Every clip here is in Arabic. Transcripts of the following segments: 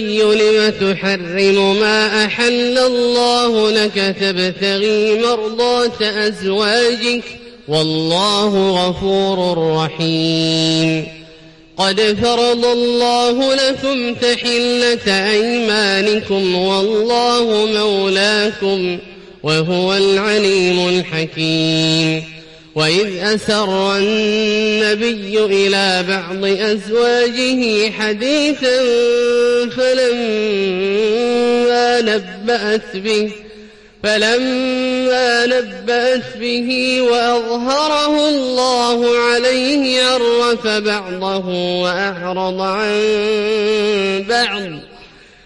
النبي لم تحرم ما أحل الله لك تبتغي مرضات أزواجك والله غفور رحيم. قد فرض الله لكم تحلة أيمانكم والله مولاكم وهو العليم الحكيم. وإذ أسر النبي إلى بعض أزواجه حديثا فلما نبأت به فلما نبأت به وأظهره الله عليه عرف بعضه وأعرض عن بعض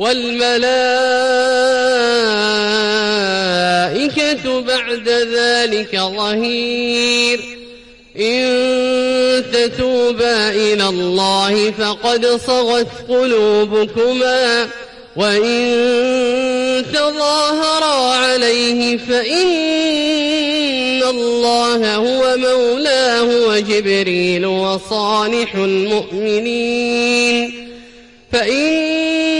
والملائكة بعد ذلك ظهير. إن تتوبا إلى الله فقد صغت قلوبكما وإن تظاهرا عليه فإن الله هو مولاه وجبريل وصالح المؤمنين. فإن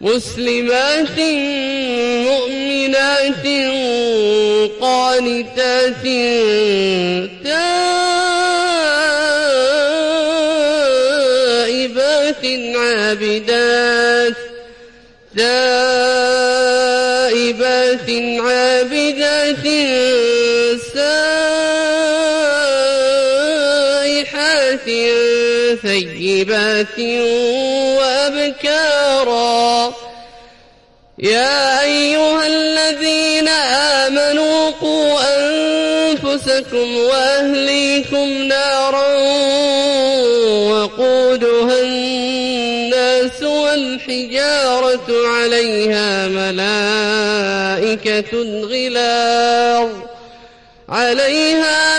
مسلمات مؤمنات قانتات تائبات عابدات تائبات عابدات سائحات ثيبات وأبكارا. يا أيها الذين آمنوا قوا أنفسكم وأهليكم نارا وقودها الناس والحجارة عليها ملائكة غلاظ عليها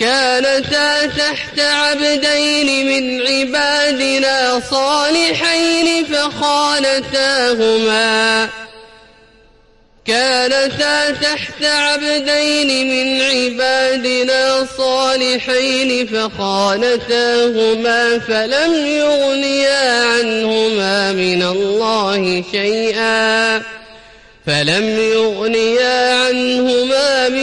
كانتا تحت عبدين من عبادنا صالحين فخانتاهما. كانتا تحت عبدين من عبادنا صالحين فخانتاهما فلم يغنيا عنهما من الله شيئا. فلم يغنيا عنهما